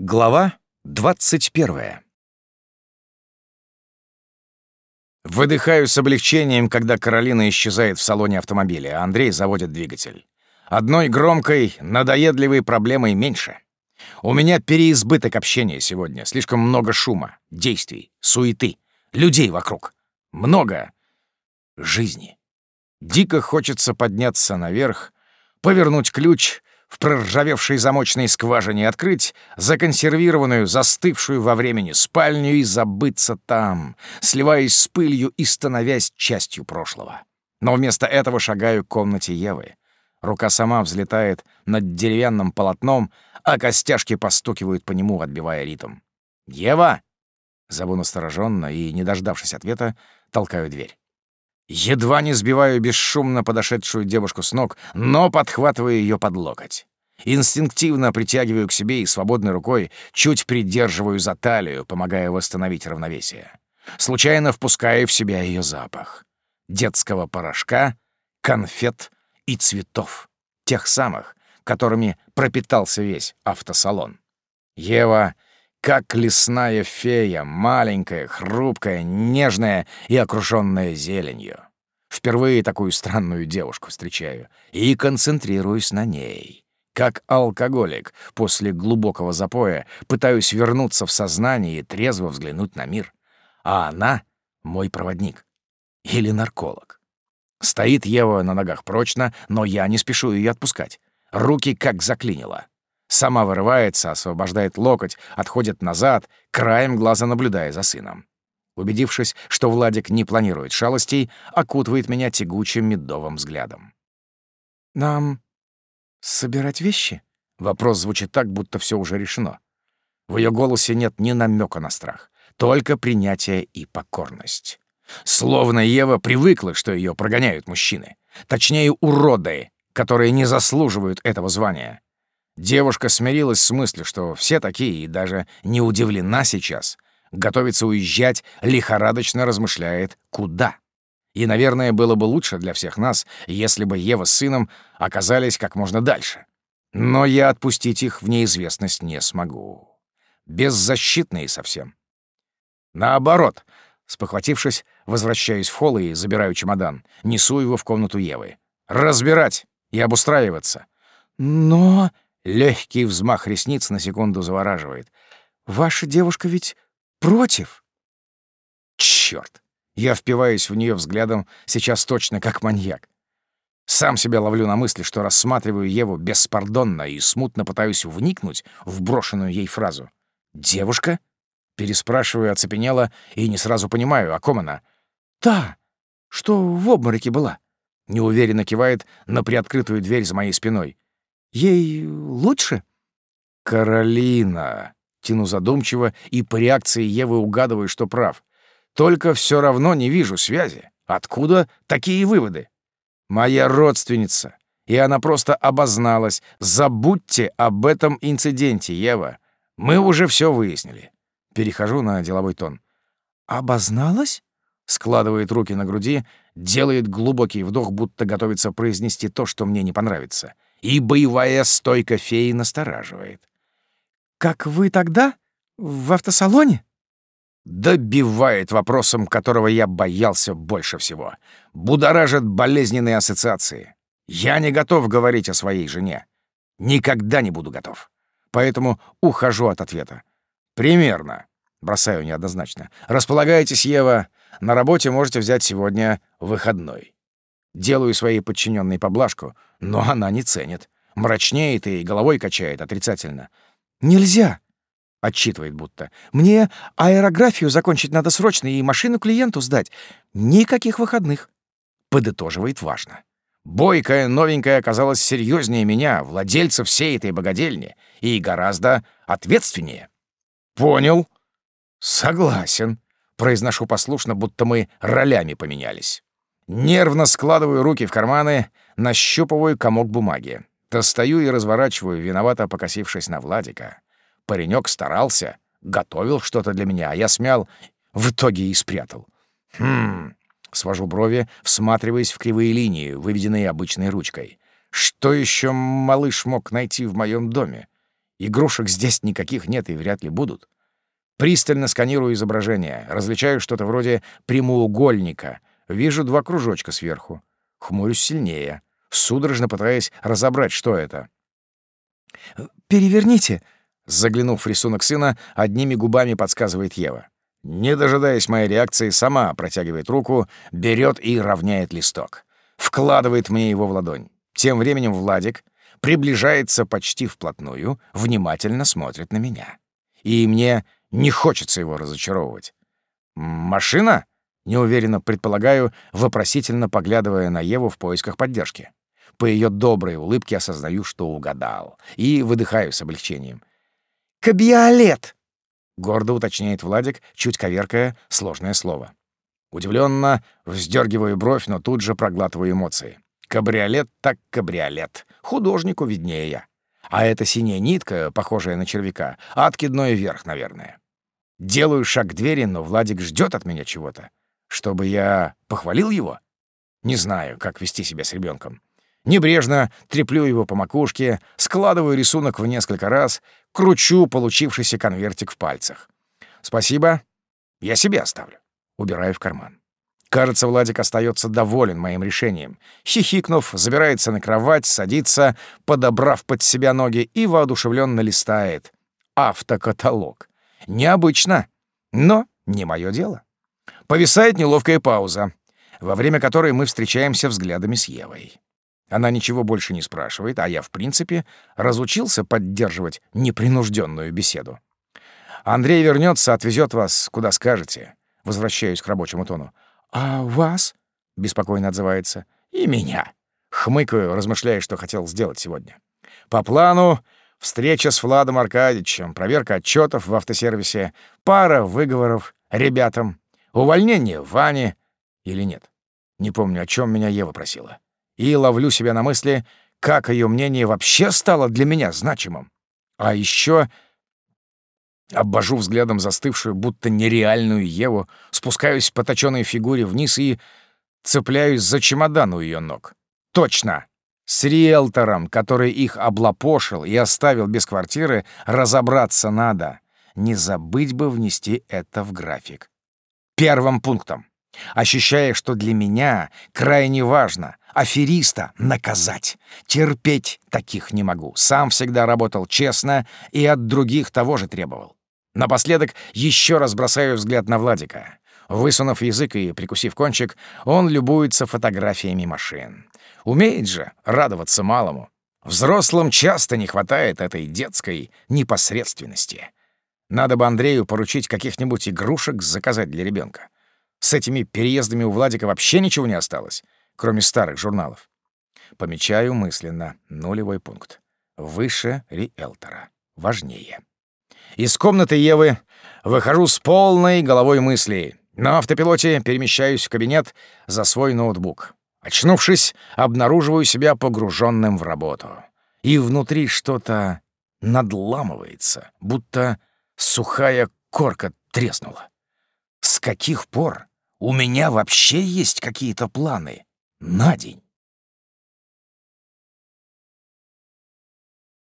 Глава 21 Выдыхаю с облегчением, когда Каролина исчезает в салоне автомобиля, а Андрей заводит двигатель. Одной громкой, надоедливой проблемой меньше. У меня переизбыток общения сегодня, слишком много шума, действий, суеты, людей вокруг. Много жизни. Дико хочется подняться наверх, повернуть ключ — в проржавевшей замочной скважине открыть законсервированную, застывшую во времени спальню и забыться там, сливаясь с пылью и становясь частью прошлого. Но вместо этого шагаю к комнате Евы. Рука сама взлетает над деревянным полотном, а костяшки постукивают по нему, отбивая ритм. «Ева!» Зову настороженно и, не дождавшись ответа, толкаю дверь. Едва не сбиваю бесшумно подошедшую девушку с ног, но подхватываю ее под локоть. Инстинктивно притягиваю к себе и свободной рукой чуть придерживаю за талию, помогая восстановить равновесие. Случайно впускаю в себя ее запах. Детского порошка, конфет и цветов. Тех самых, которыми пропитался весь автосалон. Ева как лесная фея, маленькая, хрупкая, нежная и окружённая зеленью. Впервые такую странную девушку встречаю и концентрируюсь на ней. Как алкоголик, после глубокого запоя пытаюсь вернуться в сознание и трезво взглянуть на мир. А она — мой проводник. Или нарколог. Стоит Ева на ногах прочно, но я не спешу ее отпускать. Руки как заклинило. Сама вырывается, освобождает локоть, отходит назад, краем глаза наблюдая за сыном. Убедившись, что Владик не планирует шалостей, окутывает меня тягучим медовым взглядом. «Нам собирать вещи?» Вопрос звучит так, будто все уже решено. В ее голосе нет ни намека на страх, только принятие и покорность. Словно Ева привыкла, что ее прогоняют мужчины. Точнее, уроды, которые не заслуживают этого звания. Девушка смирилась с мыслью, что все такие, и даже не удивлена сейчас. Готовится уезжать, лихорадочно размышляет, куда. И, наверное, было бы лучше для всех нас, если бы Ева с сыном оказались как можно дальше. Но я отпустить их в неизвестность не смогу. Беззащитные совсем. Наоборот, спохватившись, возвращаюсь в холл и забираю чемодан, несу его в комнату Евы. Разбирать и обустраиваться. Но... Легкий взмах ресниц на секунду завораживает. «Ваша девушка ведь против?» Черт! Я впиваюсь в нее взглядом сейчас точно как маньяк. Сам себя ловлю на мысли, что рассматриваю Еву беспардонно и смутно пытаюсь вникнуть в брошенную ей фразу. «Девушка?» Переспрашиваю оцепенело и не сразу понимаю, о ком она. «Та, что в обмороке была», — неуверенно кивает на приоткрытую дверь за моей спиной. Ей лучше?» «Каролина!» — тяну задумчиво, и по реакции Евы угадываю, что прав. «Только все равно не вижу связи. Откуда такие выводы?» «Моя родственница, и она просто обозналась. Забудьте об этом инциденте, Ева. Мы уже все выяснили». Перехожу на деловой тон. «Обозналась?» — складывает руки на груди, делает глубокий вдох, будто готовится произнести то, что мне не понравится и боевая стойка феи настораживает. «Как вы тогда? В автосалоне?» Добивает вопросом, которого я боялся больше всего. Будоражит болезненные ассоциации. Я не готов говорить о своей жене. Никогда не буду готов. Поэтому ухожу от ответа. «Примерно», — бросаю неоднозначно. «Располагайтесь, Ева. На работе можете взять сегодня выходной». Делаю своей подчиненной поблажку, но она не ценит. Мрачнеет и головой качает отрицательно. «Нельзя!» — отчитывает будто. «Мне аэрографию закончить надо срочно и машину клиенту сдать. Никаких выходных!» Подытоживает важно. Бойкая новенькая оказалась серьезнее меня, владельца всей этой богадельни, и гораздо ответственнее. «Понял. Согласен», — произношу послушно, будто мы ролями поменялись. Нервно складываю руки в карманы, нащупываю комок бумаги. Достаю и разворачиваю, виновато покосившись на Владика. Паренек старался, готовил что-то для меня, а я смял, в итоге и спрятал. Хм, свожу брови, всматриваясь в кривые линии, выведенные обычной ручкой. Что еще малыш мог найти в моем доме? Игрушек здесь никаких нет и вряд ли будут. Пристально сканирую изображение, различаю что-то вроде прямоугольника. Вижу два кружочка сверху. Хмурюсь сильнее, судорожно пытаясь разобрать, что это. «Переверните!» Заглянув в рисунок сына, одними губами подсказывает Ева. Не дожидаясь моей реакции, сама протягивает руку, берет и равняет листок. Вкладывает мне его в ладонь. Тем временем Владик приближается почти вплотную, внимательно смотрит на меня. И мне не хочется его разочаровывать. «Машина?» — неуверенно предполагаю, вопросительно поглядывая на Еву в поисках поддержки. По ее доброй улыбке осознаю, что угадал, и выдыхаю с облегчением. «Кабиолет!» — гордо уточняет Владик, чуть коверкая сложное слово. Удивленно вздергиваю бровь, но тут же проглатываю эмоции. Кабриолет так кабриолет. Художнику виднее. А эта синяя нитка, похожая на червяка, откидной вверх, наверное. Делаю шаг к двери, но Владик ждет от меня чего-то. Чтобы я похвалил его? Не знаю, как вести себя с ребенком. Небрежно треплю его по макушке, складываю рисунок в несколько раз, кручу получившийся конвертик в пальцах. «Спасибо. Я себе оставлю». Убираю в карман. Кажется, Владик остается доволен моим решением. Хихикнув, забирается на кровать, садится, подобрав под себя ноги и воодушевленно листает. Автокаталог. Необычно, но не мое дело. Повисает неловкая пауза, во время которой мы встречаемся взглядами с Евой. Она ничего больше не спрашивает, а я, в принципе, разучился поддерживать непринужденную беседу. Андрей вернется, отвезет вас, куда скажете. Возвращаюсь к рабочему тону. «А вас?» — беспокойно отзывается. «И меня». Хмыкаю, размышляя, что хотел сделать сегодня. По плану встреча с Владом Аркадьевичем, проверка отчетов в автосервисе, пара выговоров ребятам, увольнение Вани или нет. Не помню, о чем меня Ева просила и ловлю себя на мысли, как ее мнение вообще стало для меня значимым. А еще обвожу взглядом застывшую, будто нереальную Еву, спускаюсь по точенной фигуре вниз и цепляюсь за чемодан у ее ног. Точно! С риэлтором, который их облапошил и оставил без квартиры, разобраться надо. Не забыть бы внести это в график. Первым пунктом. Ощущая, что для меня крайне важно афериста наказать. Терпеть таких не могу. Сам всегда работал честно и от других того же требовал. Напоследок еще раз бросаю взгляд на Владика. Высунув язык и прикусив кончик, он любуется фотографиями машин. Умеет же радоваться малому. Взрослым часто не хватает этой детской непосредственности. Надо бы Андрею поручить каких-нибудь игрушек заказать для ребенка. С этими переездами у Владика вообще ничего не осталось, кроме старых журналов. Помечаю мысленно нулевой пункт. Выше риэлтора. Важнее. Из комнаты Евы выхожу с полной головой мыслей. На автопилоте перемещаюсь в кабинет за свой ноутбук. Очнувшись, обнаруживаю себя погруженным в работу. И внутри что-то надламывается, будто сухая корка треснула. С каких пор у меня вообще есть какие-то планы на день.